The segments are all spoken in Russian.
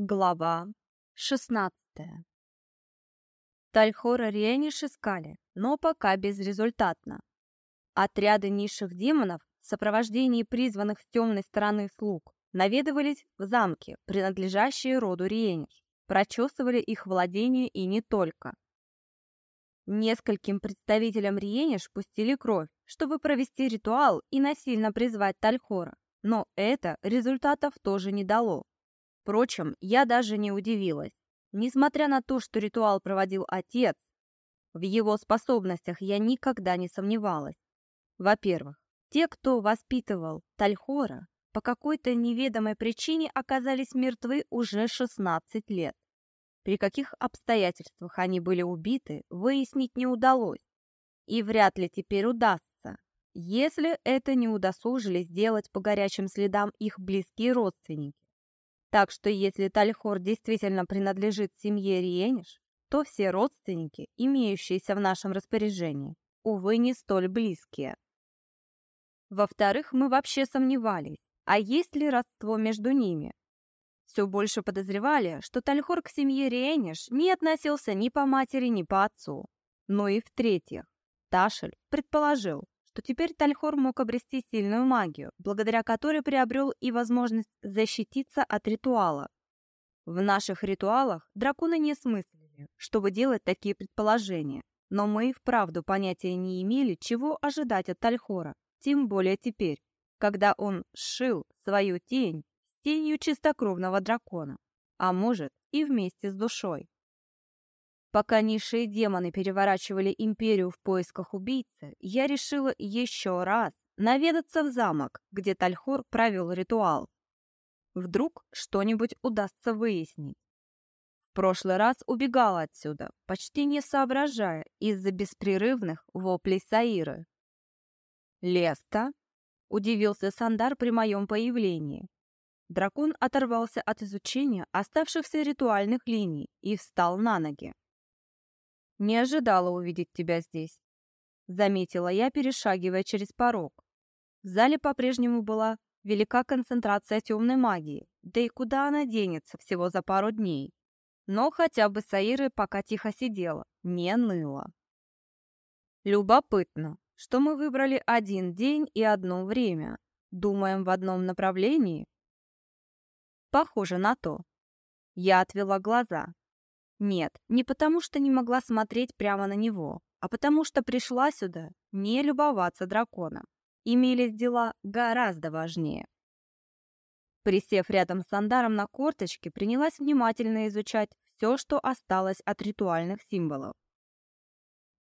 Глава 16 Тальхора Рениш искали, но пока безрезультатно. Отряды низших демонов в сопровождении призванных с темной стороны слуг наведывались в замки, принадлежащие роду Риениш, прочесывали их владения и не только. Нескольким представителям Риениш пустили кровь, чтобы провести ритуал и насильно призвать Тальхора, но это результатов тоже не дало. Впрочем, я даже не удивилась. Несмотря на то, что ритуал проводил отец, в его способностях я никогда не сомневалась. Во-первых, те, кто воспитывал Тальхора, по какой-то неведомой причине оказались мертвы уже 16 лет. При каких обстоятельствах они были убиты, выяснить не удалось. И вряд ли теперь удастся, если это не удосужились сделать по горячим следам их близкие родственники. Так что если Тальхор действительно принадлежит семье Риениш, то все родственники, имеющиеся в нашем распоряжении, увы, не столь близкие. Во-вторых, мы вообще сомневались, а есть ли родство между ними. Все больше подозревали, что Тальхор к семье Риениш не относился ни по матери, ни по отцу. Но и в-третьих, Ташель предположил, что теперь Тальхор мог обрести сильную магию, благодаря которой приобрел и возможность защититься от ритуала. В наших ритуалах драконы не смыслили, чтобы делать такие предположения, но мы вправду понятия не имели, чего ожидать от Тальхора, тем более теперь, когда он сшил свою тень с тенью чистокровного дракона, а может и вместе с душой. Пока низшие демоны переворачивали империю в поисках убийцы, я решила еще раз наведаться в замок, где Тальхор провел ритуал. Вдруг что-нибудь удастся выяснить. В прошлый раз убегала отсюда, почти не соображая из-за беспрерывных воплей Саиры. «Леста?» — удивился Сандар при моем появлении. Дракон оторвался от изучения оставшихся ритуальных линий и встал на ноги. Не ожидала увидеть тебя здесь. Заметила я, перешагивая через порог. В зале по-прежнему была велика концентрация темной магии, да и куда она денется всего за пару дней. Но хотя бы Саиры пока тихо сидела, не ныла. Любопытно, что мы выбрали один день и одно время. Думаем в одном направлении? Похоже на то. Я отвела глаза. Нет, не потому что не могла смотреть прямо на него, а потому что пришла сюда не любоваться драконом. Имелись дела гораздо важнее. Присев рядом с Андаром на корточке, принялась внимательно изучать все, что осталось от ритуальных символов.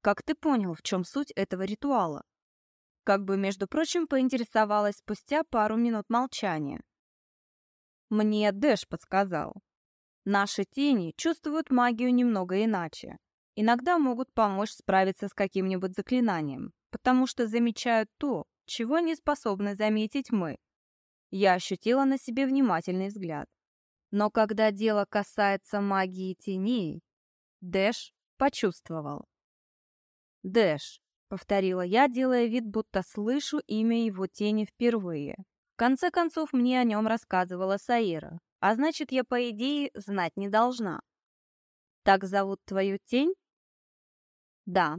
Как ты понял, в чем суть этого ритуала? Как бы, между прочим, поинтересовалась спустя пару минут молчания. Мне Дэш подсказал. Наши тени чувствуют магию немного иначе. Иногда могут помочь справиться с каким-нибудь заклинанием, потому что замечают то, чего не способны заметить мы. Я ощутила на себе внимательный взгляд. Но когда дело касается магии теней, Дэш почувствовал. «Дэш», — повторила я, делая вид, будто слышу имя его тени впервые. В конце концов, мне о нем рассказывала Саира, а значит, я, по идее, знать не должна. Так зовут твою тень? Да.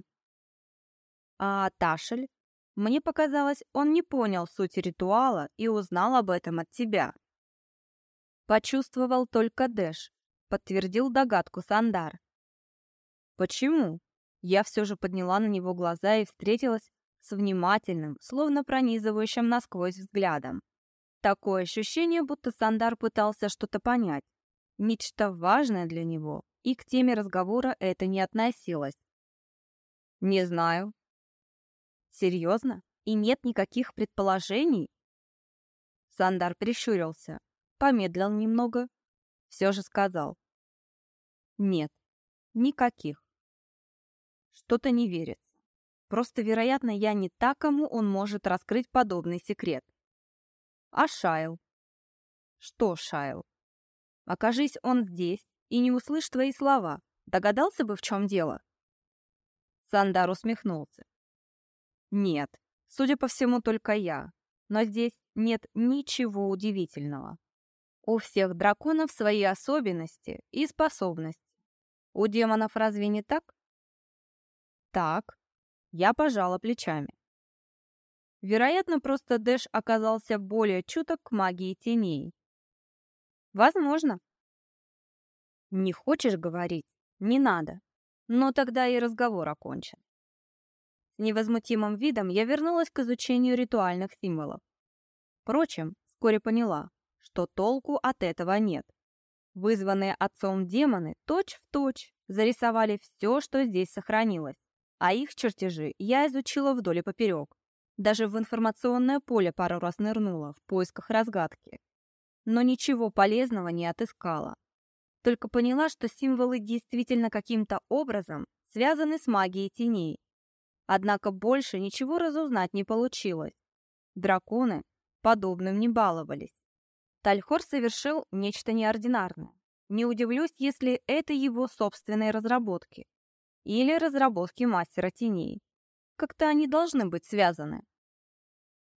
А Ташель? Мне показалось, он не понял суть ритуала и узнал об этом от тебя. Почувствовал только Дэш, подтвердил догадку Сандар. Почему? Я все же подняла на него глаза и встретилась с внимательным, словно пронизывающим насквозь взглядом. Такое ощущение, будто Сандар пытался что-то понять. Нечто важное для него, и к теме разговора это не относилось. «Не знаю». «Серьезно? И нет никаких предположений?» Сандар прищурился, помедлил немного, все же сказал. «Нет, никаких. Что-то не верится. Просто, вероятно, я не та, кому он может раскрыть подобный секрет. А Шайл? Что Шайл? Окажись он здесь и не услышь твои слова, догадался бы, в чем дело? Сандар усмехнулся. Нет, судя по всему, только я. Но здесь нет ничего удивительного. У всех драконов свои особенности и способности. У демонов разве не так? Так. Я пожала плечами. Вероятно, просто Дэш оказался более чуток к магии теней. Возможно. Не хочешь говорить? Не надо. Но тогда и разговор окончен. С невозмутимым видом я вернулась к изучению ритуальных символов. Впрочем, вскоре поняла, что толку от этого нет. Вызванные отцом демоны точь-в-точь точь зарисовали все, что здесь сохранилось, а их чертежи я изучила вдоль и поперек. Даже в информационное поле пару раз нырнула в поисках разгадки. Но ничего полезного не отыскала. Только поняла, что символы действительно каким-то образом связаны с магией теней. Однако больше ничего разузнать не получилось. Драконы подобным не баловались. Тальхор совершил нечто неординарное. Не удивлюсь, если это его собственные разработки. Или разработки мастера теней. Как-то они должны быть связаны.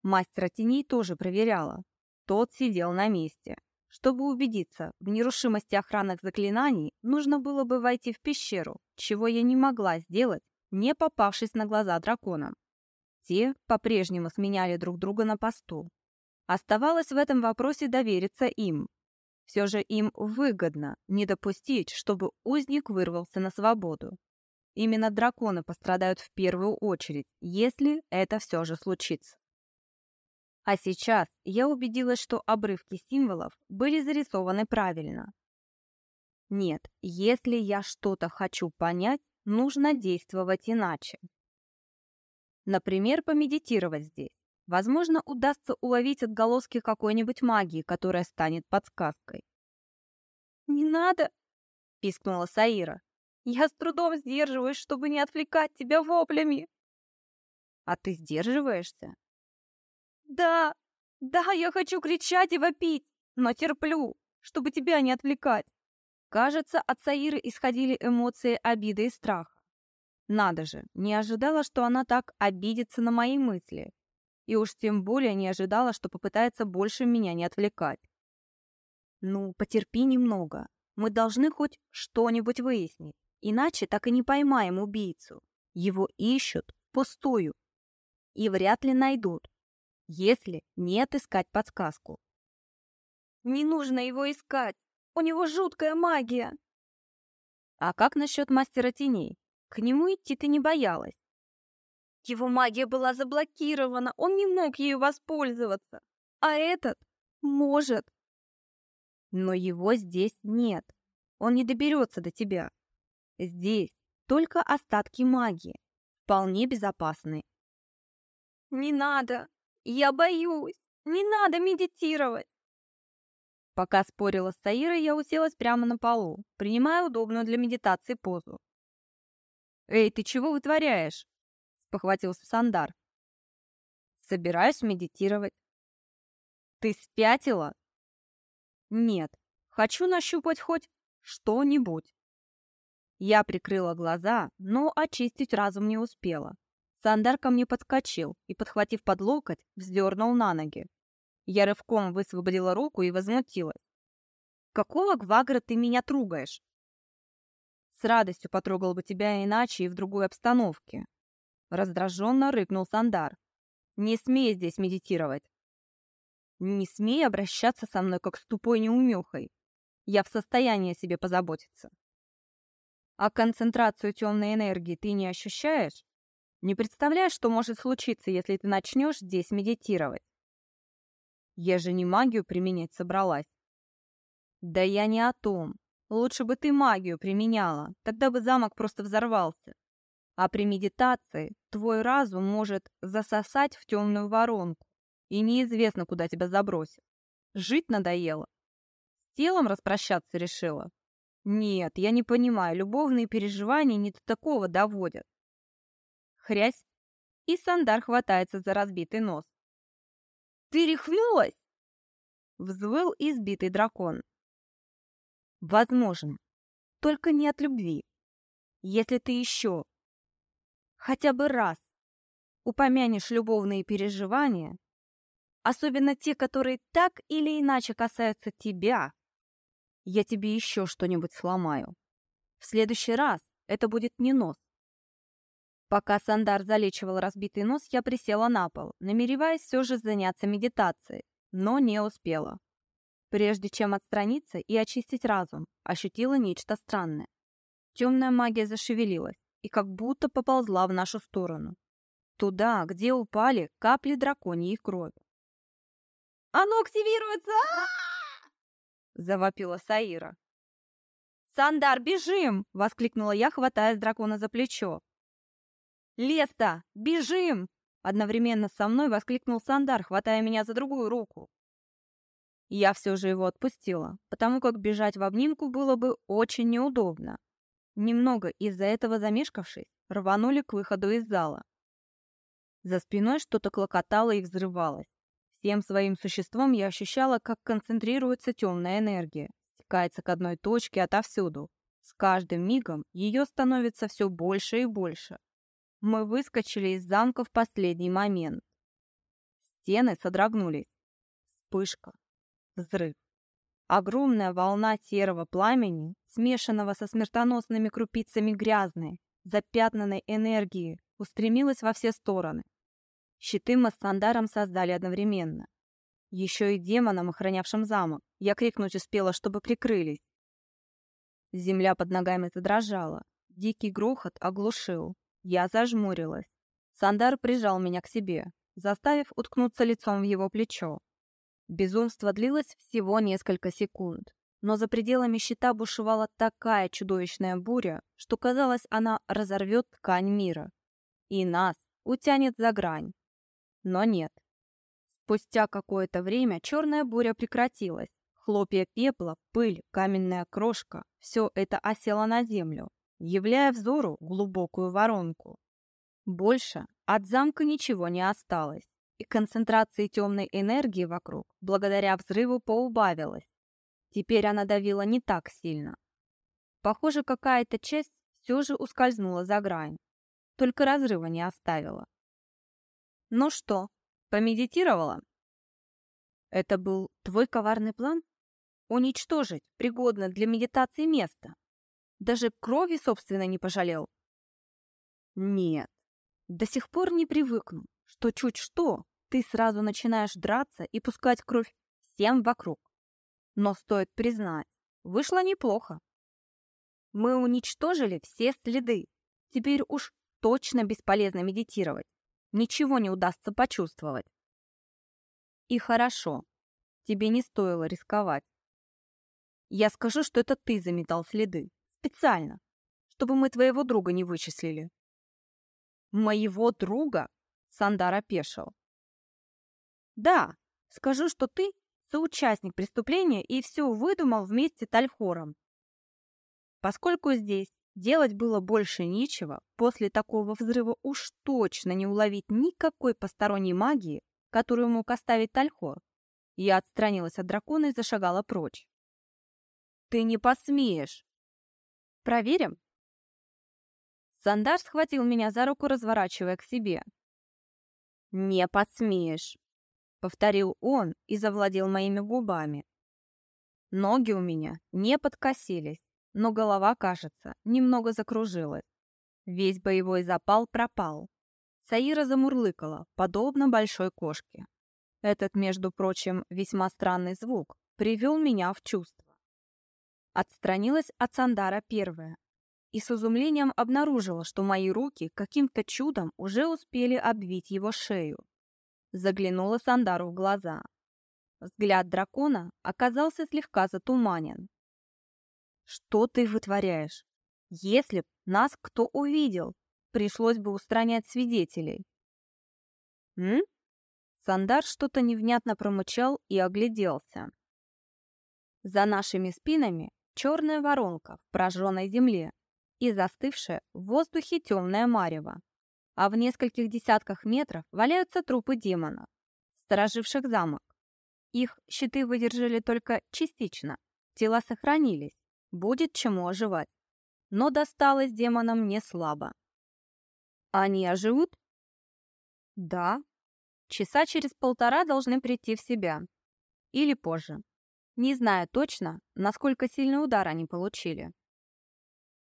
Мастера теней тоже проверяла. Тот сидел на месте. Чтобы убедиться в нерушимости охранных заклинаний, нужно было бы войти в пещеру, чего я не могла сделать, не попавшись на глаза драконам. Те по-прежнему сменяли друг друга на посту. Оставалось в этом вопросе довериться им. Все же им выгодно не допустить, чтобы узник вырвался на свободу. Именно драконы пострадают в первую очередь, если это все же случится. А сейчас я убедилась, что обрывки символов были зарисованы правильно. Нет, если я что-то хочу понять, нужно действовать иначе. Например, помедитировать здесь. Возможно, удастся уловить отголоски какой-нибудь магии, которая станет подсказкой. «Не надо!» — пискнула Саира. «Я с трудом сдерживаюсь, чтобы не отвлекать тебя воплями!» «А ты сдерживаешься?» «Да, да, я хочу кричать и вопить, но терплю, чтобы тебя не отвлекать!» Кажется, от Саиры исходили эмоции обиды и страха. Надо же, не ожидала, что она так обидится на мои мысли и уж тем более не ожидала, что попытается больше меня не отвлекать. «Ну, потерпи немного. Мы должны хоть что-нибудь выяснить, иначе так и не поймаем убийцу. Его ищут пустую и вряд ли найдут, если не отыскать подсказку». «Не нужно его искать. У него жуткая магия». «А как насчет мастера теней? К нему идти ты не боялась?» Его магия была заблокирована, он не мог ею воспользоваться. А этот может. Но его здесь нет. Он не доберется до тебя. Здесь только остатки магии, вполне безопасные. Не надо, я боюсь. Не надо медитировать. Пока спорила с Саирой, я уселась прямо на полу, принимая удобную для медитации позу. «Эй, ты чего вытворяешь?» спохватился Сандар. Собираюсь медитировать. Ты спятила? Нет, хочу нащупать хоть что-нибудь. Я прикрыла глаза, но очистить разум не успела. Сандар ко мне подскочил и, подхватив под локоть, вздернул на ноги. Я рывком высвободила руку и возмутилась. «Какого гвагра ты меня трогаешь?» «С радостью потрогал бы тебя иначе и в другой обстановке, Раздраженно рыкнул Сандар. «Не смей здесь медитировать!» «Не смей обращаться со мной, как с тупой неумехой. Я в состоянии о себе позаботиться». «А концентрацию темной энергии ты не ощущаешь? Не представляешь, что может случиться, если ты начнешь здесь медитировать?» «Я же не магию применять собралась». «Да я не о том. Лучше бы ты магию применяла, тогда бы замок просто взорвался. А при медитации твой разум может засосать в темную воронку, и неизвестно, куда тебя забросит. Жить надоело. С телом распрощаться решила? Нет, я не понимаю, любовные переживания не до такого доводят. Хрясь, и Сандар хватается за разбитый нос. «Ты рехнулась?» Взвыл избитый дракон. «Возможно, только не от любви. Если ты еще хотя бы раз упомянешь любовные переживания, особенно те, которые так или иначе касаются тебя, я тебе еще что-нибудь сломаю. В следующий раз это будет не нос. Пока Сандар залечивал разбитый нос, я присела на пол, намереваясь все же заняться медитацией, но не успела. Прежде чем отстраниться и очистить разум, ощутила нечто странное. Темная магия зашевелилась и как будто поползла в нашу сторону. Туда, где упали капли драконьей крови. «Оно активируется!» завопила Саира. «Сандар, бежим!» — воскликнула я, хватая дракона за плечо. «Леста, бежим!» — одновременно со мной воскликнул Сандар, хватая меня за другую руку. Я все же его отпустила, потому как бежать в обнимку было бы очень неудобно. Немного из-за этого замешкавшись, рванули к выходу из зала. За спиной что-то клокотало и взрывалось. Всем своим существом я ощущала, как концентрируется темная энергия, стекается к одной точке отовсюду. С каждым мигом ее становится все больше и больше. Мы выскочили из замка в последний момент. Стены содрогнулись. Вспышка. Взрыв. Огромная волна серого пламени, смешанного со смертоносными крупицами грязной, запятнанной энергии, устремилась во все стороны. Щиты мы с Сандаром создали одновременно. Еще и демонам, охранявшим замок, я крикнуть успела, чтобы прикрылись. Земля под ногами задрожала. Дикий грохот оглушил. Я зажмурилась. Сандар прижал меня к себе, заставив уткнуться лицом в его плечо. Безумство длилось всего несколько секунд, но за пределами щита бушевала такая чудовищная буря, что казалось, она разорвет ткань мира. И нас утянет за грань. Но нет. Спустя какое-то время черная буря прекратилась. Хлопья пепла, пыль, каменная крошка – все это осело на землю, являя взору глубокую воронку. Больше от замка ничего не осталось, и концентрация темной энергии вокруг, благодаря взрыву, поубавилась. Теперь она давила не так сильно. Похоже, какая-то часть все же ускользнула за грань, только разрыва не оставила. Ну что, помедитировала? Это был твой коварный план? Уничтожить пригодное для медитации место? Даже крови, собственно, не пожалел? Нет, до сих пор не привыкну, что чуть что, ты сразу начинаешь драться и пускать кровь всем вокруг. Но стоит признать, вышло неплохо. Мы уничтожили все следы. Теперь уж точно бесполезно медитировать ничего не удастся почувствовать. И хорошо, тебе не стоило рисковать. Я скажу, что это ты заметал следы. Специально, чтобы мы твоего друга не вычислили. Моего друга? Сандар опешил. Да, скажу, что ты соучастник преступления и все выдумал вместе с Тальхором. Поскольку здесь Делать было больше нечего, после такого взрыва уж точно не уловить никакой посторонней магии, которую мог оставить Тальхор. Я отстранилась от дракона и зашагала прочь. «Ты не посмеешь!» «Проверим?» Сандар схватил меня за руку, разворачивая к себе. «Не посмеешь!» — повторил он и завладел моими губами. Ноги у меня не подкосились но голова, кажется, немного закружилась. Весь боевой запал пропал. Саира замурлыкала, подобно большой кошке. Этот, между прочим, весьма странный звук привел меня в чувство. Отстранилась от Сандара первая и с изумлением обнаружила, что мои руки каким-то чудом уже успели обвить его шею. Заглянула Сандару в глаза. Взгляд дракона оказался слегка затуманен, что ты вытворяешь? Если б нас кто увидел, пришлось бы устранять свидетелей. М? Сандар что-то невнятно промычал и огляделся. За нашими спинами черная воронка в прожженной земле и застывшая в воздухе темная марево. А в нескольких десятках метров валяются трупы демонов, стороживших замок. Их щиты выдержали только частично, тела сохранились, будет чему оживать. Но досталось демонам не слабо. Они оживут? Да. Часа через полтора должны прийти в себя. Или позже. Не знаю точно, насколько сильный удар они получили.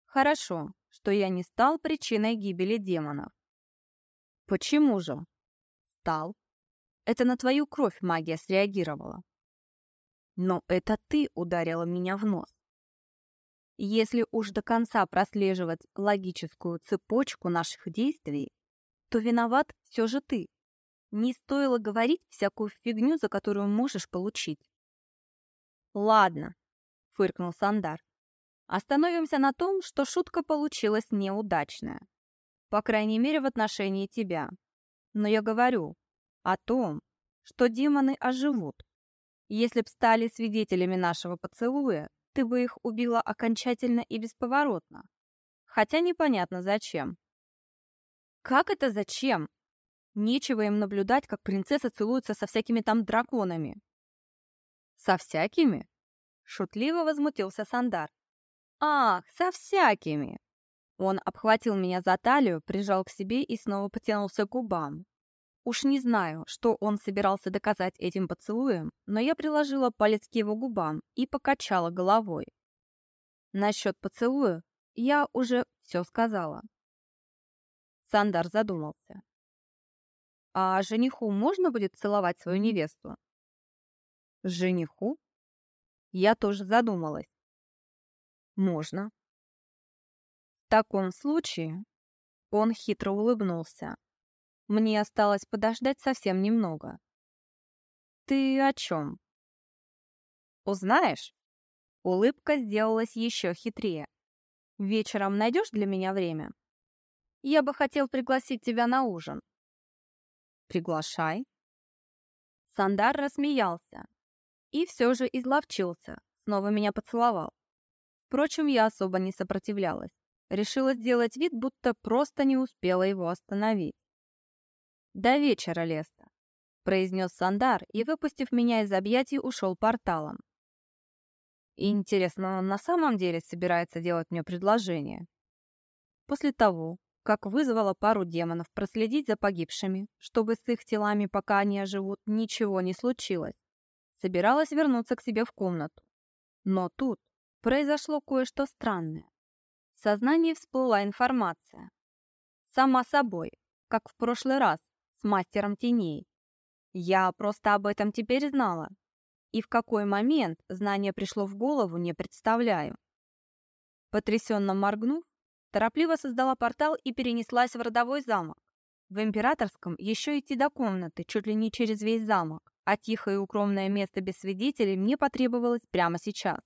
Хорошо, что я не стал причиной гибели демонов. Почему же? Стал. Это на твою кровь магия среагировала. Но это ты ударила меня в нос. Если уж до конца прослеживать логическую цепочку наших действий, то виноват все же ты. Не стоило говорить всякую фигню, за которую можешь получить. Ладно, фыркнул Сандар. Остановимся на том, что шутка получилась неудачная. По крайней мере, в отношении тебя. Но я говорю о том, что демоны оживут. Если б стали свидетелями нашего поцелуя, ты бы их убила окончательно и бесповоротно. Хотя непонятно зачем. Как это зачем? Нечего им наблюдать, как принцесса целуется со всякими там драконами. Со всякими? Шутливо возмутился Сандар. Ах, со всякими. Он обхватил меня за талию, прижал к себе и снова потянулся к губам. Уж не знаю, что он собирался доказать этим поцелуем, но я приложила палец к его губам и покачала головой. Насчет поцелуя я уже все сказала. Сандар задумался. А жениху можно будет целовать свою невесту? Жениху? Я тоже задумалась. Можно. В таком случае он хитро улыбнулся. Мне осталось подождать совсем немного. Ты о чем? Узнаешь? Улыбка сделалась еще хитрее. Вечером найдешь для меня время? Я бы хотел пригласить тебя на ужин. Приглашай. Сандар рассмеялся и все же изловчился, снова меня поцеловал. Впрочем, я особо не сопротивлялась. Решила сделать вид, будто просто не успела его остановить. «До вечера, Леста», — произнес Сандар и, выпустив меня из объятий, ушел порталом. Интересно, он на самом деле собирается делать мне предложение? После того, как вызвала пару демонов проследить за погибшими, чтобы с их телами, пока они оживут, ничего не случилось, собиралась вернуться к себе в комнату. Но тут произошло кое-что странное. В сознании всплыла информация. Сама собой, как в прошлый раз, с мастером теней. Я просто об этом теперь знала. И в какой момент знание пришло в голову, не представляю. Потрясенно моргнув, торопливо создала портал и перенеслась в родовой замок. В императорском еще идти до комнаты, чуть ли не через весь замок, а тихое и укромное место без свидетелей мне потребовалось прямо сейчас.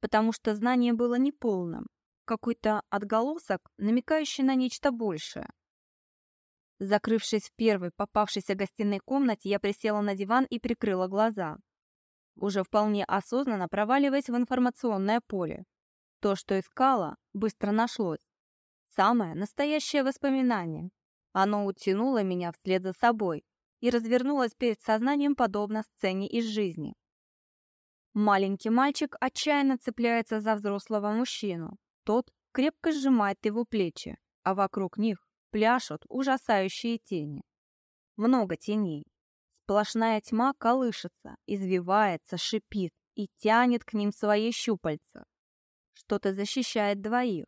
Потому что знание было неполным, какой-то отголосок, намекающий на нечто большее. Закрывшись в первой попавшейся гостиной комнате, я присела на диван и прикрыла глаза. Уже вполне осознанно проваливаясь в информационное поле. То, что искала, быстро нашлось. Самое настоящее воспоминание. Оно утянуло меня вслед за собой и развернулось перед сознанием подобно сцене из жизни. Маленький мальчик отчаянно цепляется за взрослого мужчину. Тот крепко сжимает его плечи, а вокруг них пляшут ужасающие тени. Много теней. Сплошная тьма колышется, извивается, шипит и тянет к ним свои щупальца. Что-то защищает двоих.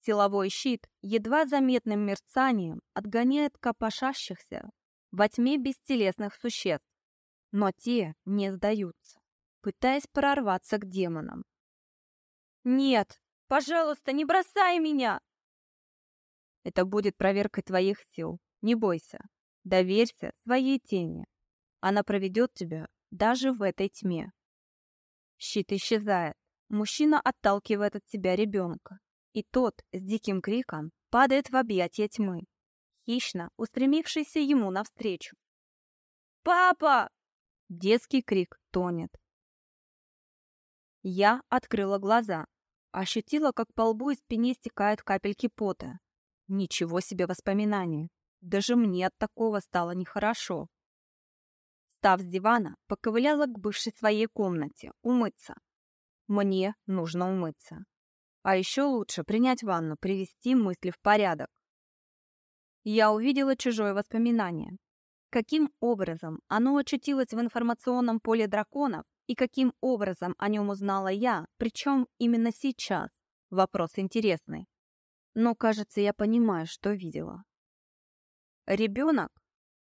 Силовой щит едва заметным мерцанием отгоняет копошащихся во тьме бестелесных существ, но те не сдаются, пытаясь прорваться к демонам. «Нет, пожалуйста, не бросай меня!» Это будет проверкой твоих сил. Не бойся. Доверься своей тени. Она проведет тебя даже в этой тьме. Щит исчезает. Мужчина отталкивает от себя ребенка. И тот с диким криком падает в объятия тьмы, хищно устремившийся ему навстречу. «Папа!» Детский крик тонет. Я открыла глаза, ощутила, как по лбу и спине стекают капельки пота. Ничего себе воспоминания. Даже мне от такого стало нехорошо. Став с дивана, поковыляла к бывшей своей комнате, умыться. Мне нужно умыться. А еще лучше принять ванну, привести мысли в порядок. Я увидела чужое воспоминание. Каким образом оно очутилось в информационном поле драконов и каким образом о нем узнала я, причем именно сейчас? Вопрос интересный. Но, кажется, я понимаю, что видела. Ребенок,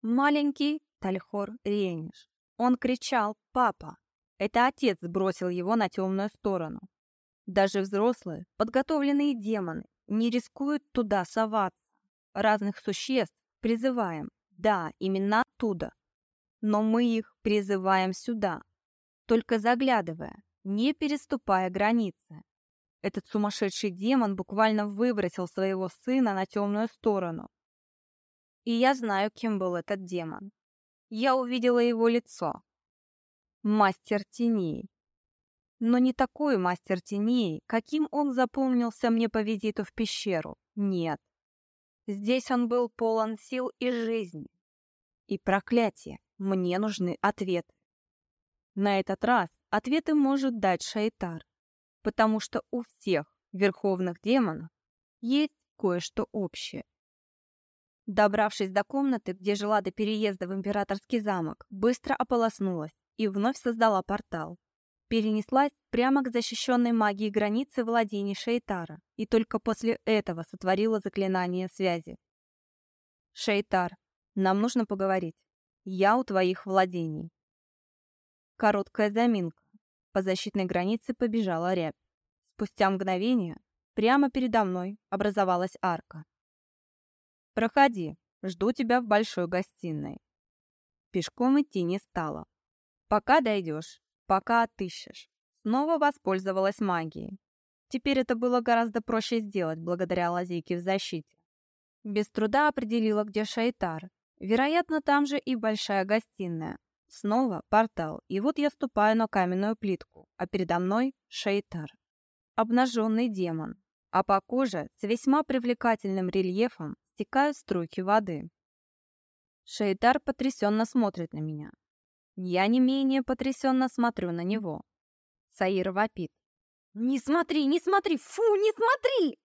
маленький Тальхор Рениш. Он кричал «Папа!». Это отец сбросил его на темную сторону. Даже взрослые, подготовленные демоны не рискуют туда соваться. Разных существ призываем, да, именно оттуда. Но мы их призываем сюда, только заглядывая, не переступая границы. Этот сумасшедший демон буквально выбросил своего сына на темную сторону. И я знаю, кем был этот демон. Я увидела его лицо. Мастер теней. Но не такой мастер теней, каким он запомнился мне по визиту в пещеру. Нет. Здесь он был полон сил и жизни. И проклятие. Мне нужны ответы. На этот раз ответы может дать Шайтар, потому что у всех верховных демонов есть кое-что общее. Добравшись до комнаты, где жила до переезда в императорский замок, быстро ополоснулась и вновь создала портал. Перенеслась прямо к защищенной магией границе владений Шейтара и только после этого сотворила заклинание связи. «Шейтар, нам нужно поговорить. Я у твоих владений». Короткая заминка. По защитной границе побежала рябь. Спустя мгновение прямо передо мной образовалась арка. «Проходи, жду тебя в большой гостиной». Пешком идти не стала. Пока дойдешь, пока отыщешь. Снова воспользовалась магией. Теперь это было гораздо проще сделать благодаря лазейке в защите. Без труда определила, где Шайтар. Вероятно, там же и большая гостиная. Снова портал, и вот я ступаю на каменную плитку, а передо мной Шейтар. Обнаженный демон, а по коже с весьма привлекательным рельефом стекают струйки воды. Шейтар потрясенно смотрит на меня. Я не менее потрясенно смотрю на него. Саир вопит. «Не смотри, не смотри! Фу, не смотри!»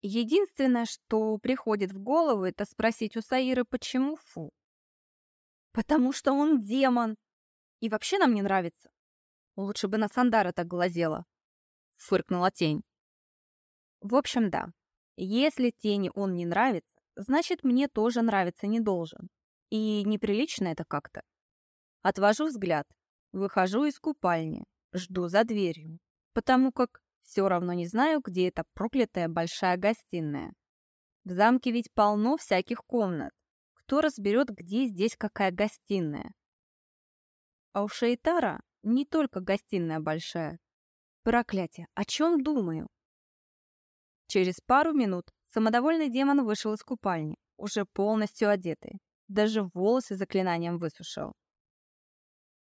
Единственное, что приходит в голову, это спросить у Саиры, почему фу. «Потому что он демон! И вообще нам не нравится. Лучше бы на Сандара так глазела!» Фыркнула тень. В общем, да. Если тени он не нравится, значит, мне тоже нравиться не должен. И неприлично это как-то. Отвожу взгляд, выхожу из купальни, жду за дверью, потому как все равно не знаю, где эта проклятая большая гостиная. В замке ведь полно всяких комнат. Кто разберет, где здесь какая гостиная? А у Шейтара не только гостиная большая. Проклятие, о чем думаю? Через пару минут самодовольный демон вышел из купальни, уже полностью одетый. Даже волосы заклинанием высушил.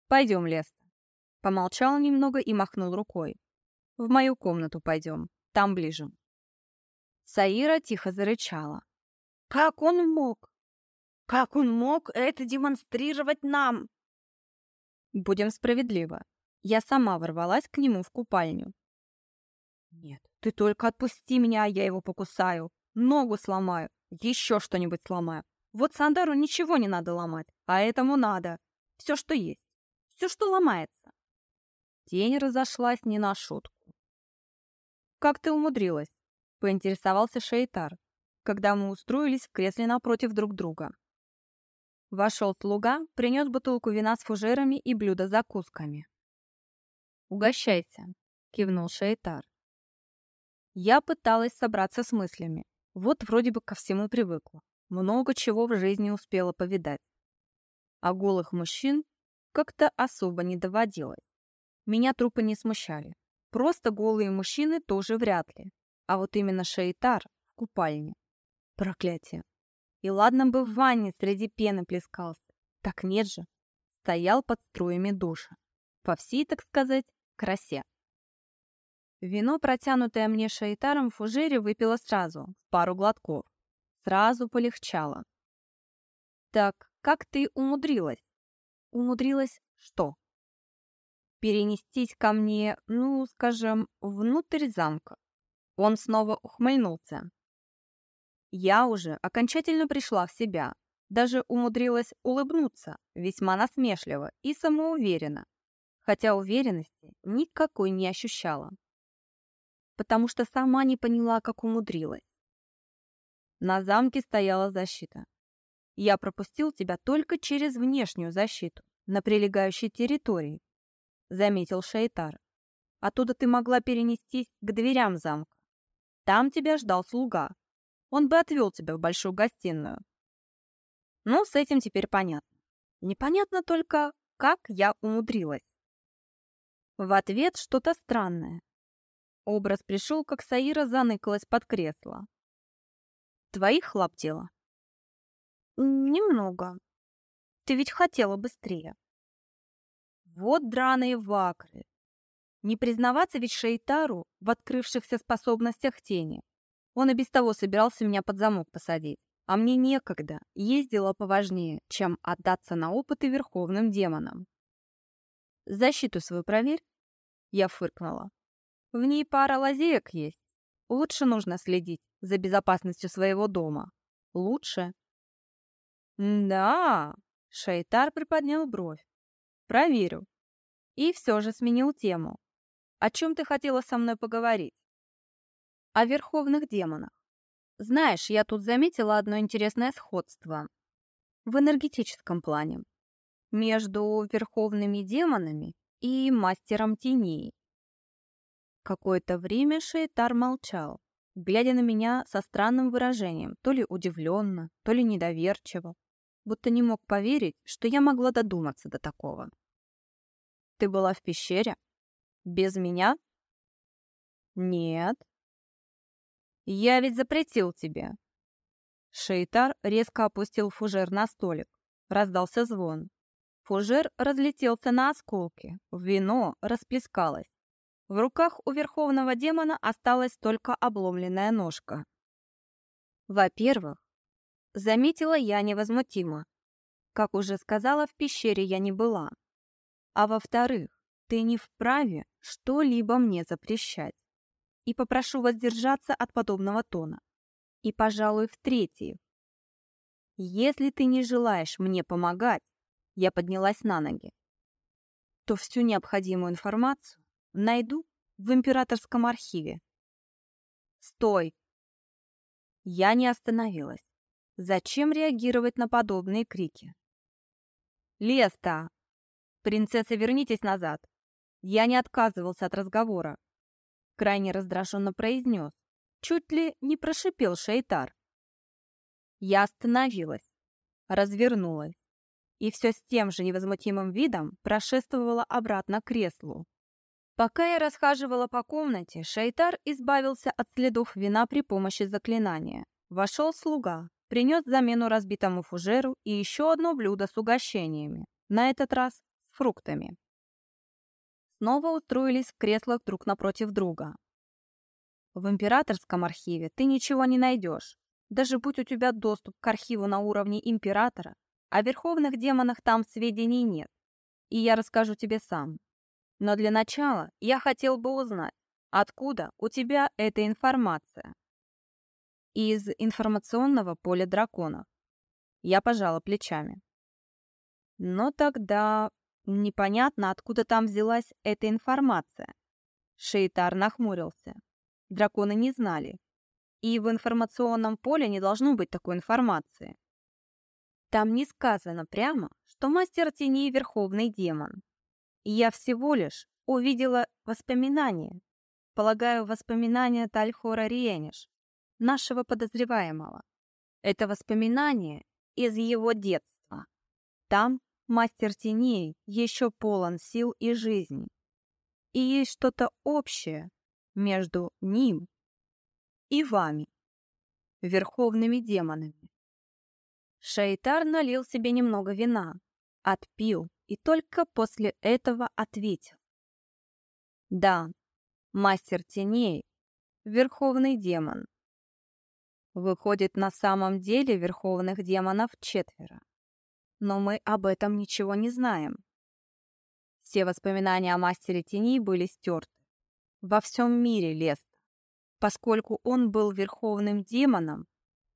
«Пойдем, Леста». Помолчал немного и махнул рукой. «В мою комнату пойдем, там ближе». Саира тихо зарычала. «Как он мог? Как он мог это демонстрировать нам?» «Будем справедливы. Я сама ворвалась к нему в купальню». «Нет, ты только отпусти меня, а я его покусаю. Ногу сломаю, еще что-нибудь сломаю. Вот Сандару ничего не надо ломать, а этому надо. Все, что есть все, что ломается. Тень разошлась не на шутку. «Как ты умудрилась?» — поинтересовался Шейтар, когда мы устроились в кресле напротив друг друга. Вошел слуга, принес бутылку вина с фужерами и блюдо с закусками. «Угощайся», — кивнул Шейтар. Я пыталась собраться с мыслями. Вот вроде бы ко всему привыкла. Много чего в жизни успела повидать. А голых мужчин как-то особо не доводилось. Меня трупы не смущали. Просто голые мужчины тоже вряд ли. А вот именно Шейтар в купальне. Проклятие. И ладно бы в ванне среди пены плескался. Так нет же. Стоял под струями душа. По всей, так сказать, красе. Вино, протянутое мне шейтаром в фужере, выпила сразу, в пару глотков. Сразу полегчало. «Так как ты умудрилась?» Умудрилась что? Перенестись ко мне, ну, скажем, внутрь замка. Он снова ухмыльнулся. Я уже окончательно пришла в себя. Даже умудрилась улыбнуться, весьма насмешливо и самоуверенно, хотя уверенности никакой не ощущала, потому что сама не поняла, как умудрилась. На замке стояла защита. Я пропустил тебя только через внешнюю защиту, на прилегающей территории, заметил Шейтар. Оттуда ты могла перенестись к дверям замка. Там тебя ждал слуга. Он бы отвел тебя в большую гостиную. Ну, с этим теперь понятно. Непонятно только, как я умудрилась. В ответ что-то странное. Образ пришел, как Саира заныкалась под кресло. Твоих лап дело? Немного. Ты ведь хотела быстрее. Вот драные вакры. Не признаваться ведь Шейтару в открывшихся способностях тени. Он и без того собирался меня под замок посадить. А мне некогда, ездила поважнее, чем отдаться на опыты верховным демонам. «Защиту свою проверь», — я фыркнула. «В ней пара лазеек есть. Лучше нужно следить за безопасностью своего дома. Лучше». «Да», — Шейтар приподнял бровь. «Проверю». И все же сменил тему. «О чем ты хотела со мной поговорить?» «О верховных демонах. Знаешь, я тут заметила одно интересное сходство в энергетическом плане между верховными демонами и мастером теней. Какое-то время Шейтар молчал, глядя на меня со странным выражением, то ли удивленно, то ли недоверчиво, будто не мог поверить, что я могла додуматься до такого. «Ты была в пещере? Без меня?» «Нет», я ведь запретил тебе. Шейтар резко опустил фужер на столик. Раздался звон. Фужер разлетелся на осколки. Вино расплескалось. В руках у верховного демона осталась только обломленная ножка. Во-первых, заметила я невозмутимо. Как уже сказала, в пещере я не была. А во-вторых, ты не вправе что-либо мне запрещать и попрошу воздержаться от подобного тона. И, пожалуй, в-третьих, если ты не желаешь мне помогать, я поднялась на ноги, то всю необходимую информацию найду в императорском архиве. Стой! Я не остановилась. Зачем реагировать на подобные крики? Леста! Принцесса, вернитесь назад! Я не отказывался от разговора крайне раздраженно произнес. Чуть ли не прошипел Шейтар. Я остановилась, развернулась и все с тем же невозмутимым видом прошествовала обратно к креслу. Пока я расхаживала по комнате, Шейтар избавился от следов вина при помощи заклинания. Вошел слуга, принес замену разбитому фужеру и еще одно блюдо с угощениями, на этот раз с фруктами снова устроились в креслах друг напротив друга. В императорском архиве ты ничего не найдешь. Даже будь у тебя доступ к архиву на уровне императора, о верховных демонах там сведений нет. И я расскажу тебе сам. Но для начала я хотел бы узнать, откуда у тебя эта информация. Из информационного поля драконов. Я пожала плечами. Но тогда Непонятно, откуда там взялась эта информация. Шейтар нахмурился. Драконы не знали. И в информационном поле не должно быть такой информации. Там не сказано прямо, что мастер теней — верховный демон. Я всего лишь увидела воспоминания. Полагаю, воспоминания Тальхора Риениш, нашего подозреваемого. Это воспоминание из его детства. Там Мастер теней еще полон сил и жизни. И есть что-то общее между ним и вами, верховными демонами. Шейтар налил себе немного вина, отпил и только после этого ответил. Да, мастер теней — верховный демон. Выходит, на самом деле верховных демонов четверо но мы об этом ничего не знаем. Все воспоминания о мастере теней были стерты. Во всем мире Леста, поскольку он был верховным демоном,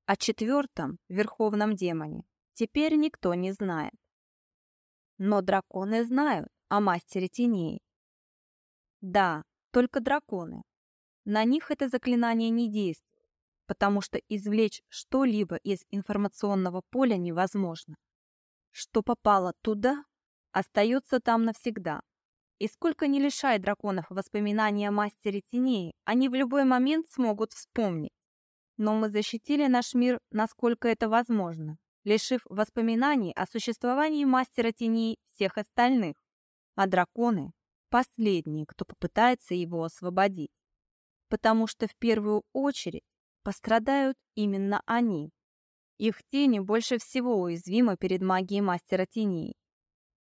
а четвертом верховном демоне теперь никто не знает. Но драконы знают о мастере теней. Да, только драконы. На них это заклинание не действует, потому что извлечь что-либо из информационного поля невозможно. Что попало туда, остается там навсегда. И сколько не лишай драконов воспоминаний о мастере теней, они в любой момент смогут вспомнить. Но мы защитили наш мир, насколько это возможно, лишив воспоминаний о существовании мастера теней всех остальных. А драконы – последние, кто попытается его освободить. Потому что в первую очередь пострадают именно они. Их тени больше всего уязвимы перед магией мастера теней.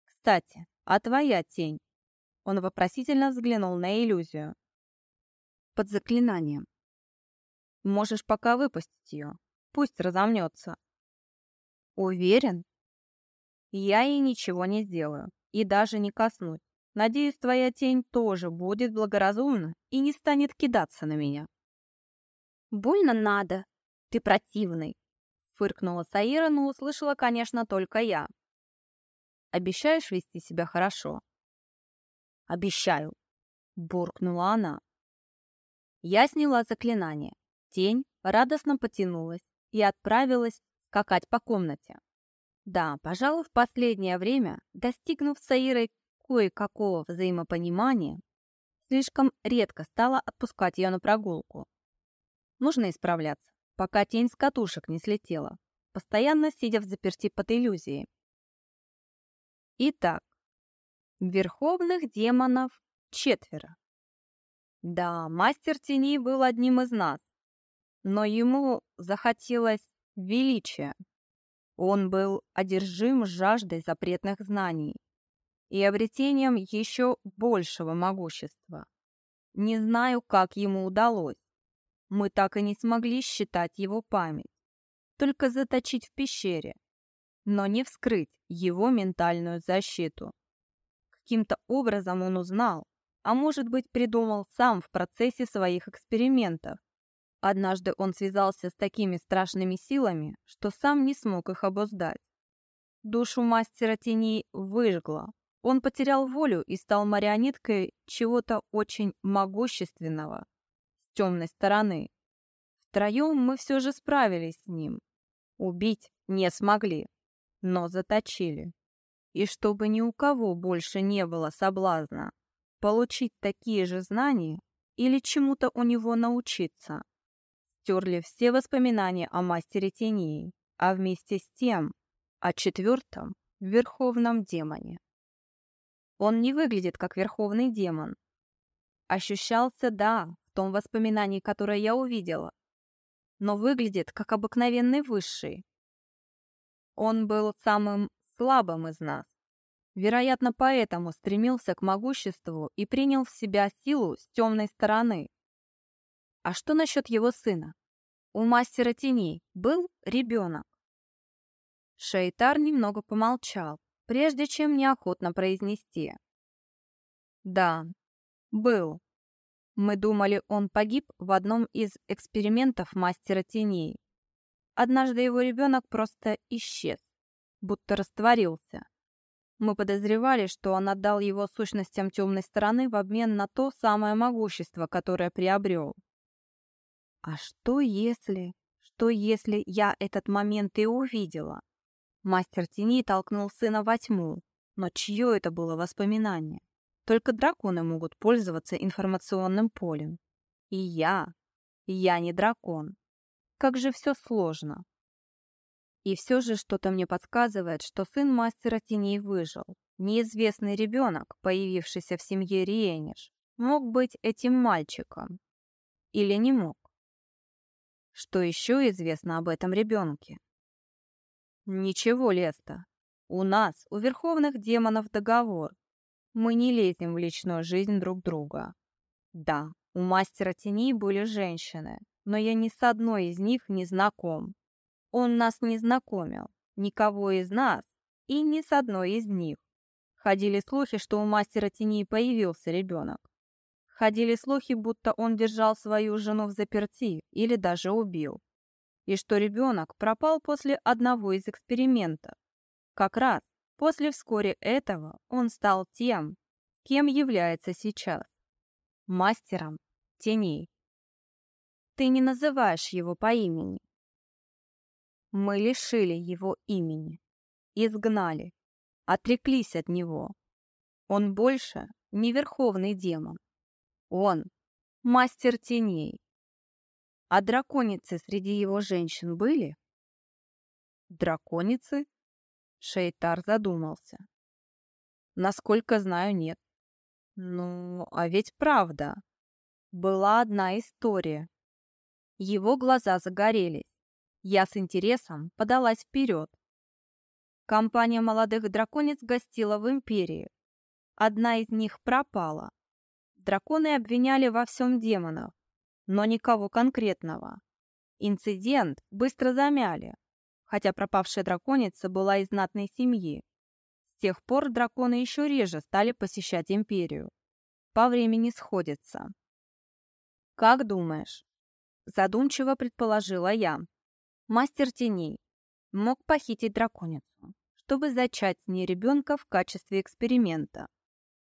Кстати, а твоя тень? Он вопросительно взглянул на иллюзию. Под заклинанием. Можешь пока выпустить ее. Пусть разомнется. Уверен? Я ей ничего не сделаю. И даже не коснусь. Надеюсь, твоя тень тоже будет благоразумна и не станет кидаться на меня. Больно надо. Ты противный. Фыркнула Саира, но услышала, конечно, только я. Обещаешь вести себя хорошо? Обещаю, буркнула она. Я сняла заклинание. Тень радостно потянулась и отправилась скакать по комнате. Да, пожалуй, в последнее время, достигнув с Аирой кое-какого взаимопонимания, слишком редко стала отпускать ее на прогулку. Нужно исправляться, пока тень с катушек не слетела, постоянно сидя в заперти под иллюзией. Итак, Верховных демонов четверо. Да, мастер теней был одним из нас, но ему захотелось величия. Он был одержим жаждой запретных знаний и обретением еще большего могущества. Не знаю, как ему удалось. Мы так и не смогли считать его память, только заточить в пещере, но не вскрыть его ментальную защиту. Каким-то образом он узнал, а может быть придумал сам в процессе своих экспериментов. Однажды он связался с такими страшными силами, что сам не смог их обуздать. Душу мастера теней выжгло. Он потерял волю и стал марионеткой чего-то очень могущественного темной стороны. Втроем мы все же справились с ним. Убить не смогли, но заточили и чтобы ни у кого больше не было соблазна получить такие же знания или чему-то у него научиться. Стерли все воспоминания о мастере теней, а вместе с тем о четвертом верховном демоне. Он не выглядит как верховный демон. Ощущался, да, том воспоминании, которое я увидела, но выглядит как обыкновенный высший. Он был самым слабым из нас. Вероятно, поэтому стремился к могуществу и принял в себя силу с темной стороны. А что насчет его сына? У мастера теней был ребенок. Шейтар немного помолчал, прежде чем неохотно произнести. Да, был. Мы думали, он погиб в одном из экспериментов мастера теней. Однажды его ребенок просто исчез будто растворился. Мы подозревали, что он отдал его сущностям темной стороны в обмен на то самое могущество, которое приобрел. А что если... Что если я этот момент и увидела? Мастер теней толкнул сына во тьму. Но чье это было воспоминание? Только драконы могут пользоваться информационным полем. И я... Я не дракон. Как же все сложно. И все же что-то мне подсказывает, что сын мастера теней выжил. Неизвестный ребенок, появившийся в семье Риениш, мог быть этим мальчиком. Или не мог. Что еще известно об этом ребенке? Ничего, Леста. У нас, у верховных демонов, договор. Мы не лезем в личную жизнь друг друга. Да, у мастера теней были женщины, но я ни с одной из них не знаком. Он нас не знакомил, никого из нас и ни с одной из них. Ходили слухи, что у мастера теней появился ребенок. Ходили слухи, будто он держал свою жену в заперти или даже убил. и что ребенок пропал после одного из экспериментов. Как раз после вскоре этого он стал тем, кем является сейчас – мастером теней. Ты не называешь его по имени. Мы лишили его имени, изгнали, отреклись от него. Он больше не верховный демон. Он – мастер теней. А драконицы среди его женщин были? Драконицы? Шейтар задумался. Насколько знаю, нет. Ну, а ведь правда. Была одна история. Его глаза загорелись. Я с интересом подалась вперед. Компания молодых драконец гостила в Империи. Одна из них пропала. Драконы обвиняли во всем демонов, но никого конкретного. Инцидент быстро замяли, хотя пропавшая драконица была из знатной семьи. С тех пор драконы еще реже стали посещать Империю. По времени сходятся. «Как думаешь?» Задумчиво предположила я. Мастер теней мог похитить драконицу, чтобы зачать с ней ребенка в качестве эксперимента.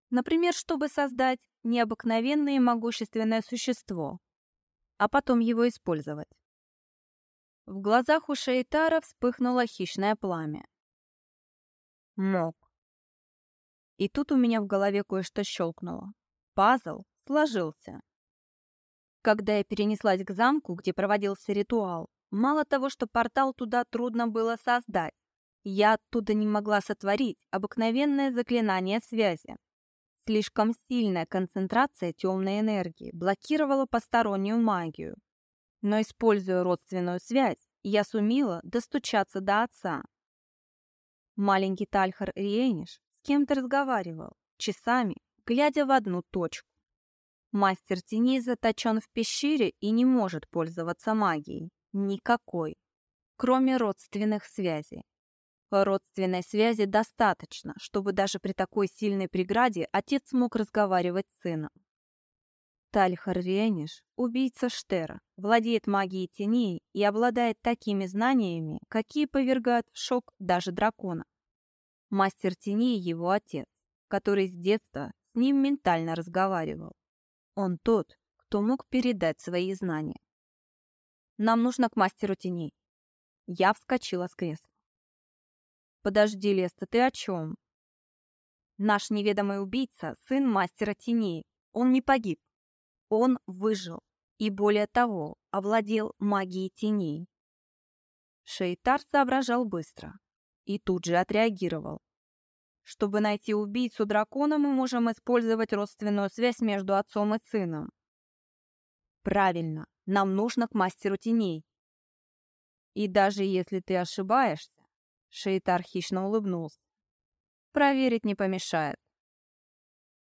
Например, чтобы создать необыкновенное могущественное существо, а потом его использовать. В глазах у Шейтара вспыхнуло хищное пламя. Мог. И тут у меня в голове кое-что щелкнуло. Пазл сложился. Когда я перенеслась к замку, где проводился ритуал, мало того, что портал туда трудно было создать, я оттуда не могла сотворить обыкновенное заклинание связи. Слишком сильная концентрация темной энергии блокировала постороннюю магию. Но, используя родственную связь, я сумела достучаться до отца. Маленький Тальхар Риениш с кем-то разговаривал, часами, глядя в одну точку. Мастер теней заточен в пещере и не может пользоваться магией. Никакой. Кроме родственных связей. Родственной связи достаточно, чтобы даже при такой сильной преграде отец мог разговаривать с сыном. Тальхар Рениш, убийца Штера, владеет магией теней и обладает такими знаниями, какие повергают в шок даже дракона. Мастер теней его отец, который с детства с ним ментально разговаривал. Он тот, кто мог передать свои знания. Нам нужно к мастеру теней. Я вскочила с кресла. Подожди, Леста, ты о чем? Наш неведомый убийца — сын мастера теней. Он не погиб. Он выжил. И более того, овладел магией теней. Шейтар соображал быстро и тут же отреагировал. Чтобы найти убийцу дракона, мы можем использовать родственную связь между отцом и сыном. Правильно, нам нужно к мастеру теней. И даже если ты ошибаешься, Шейтар хищно улыбнулся. Проверить не помешает.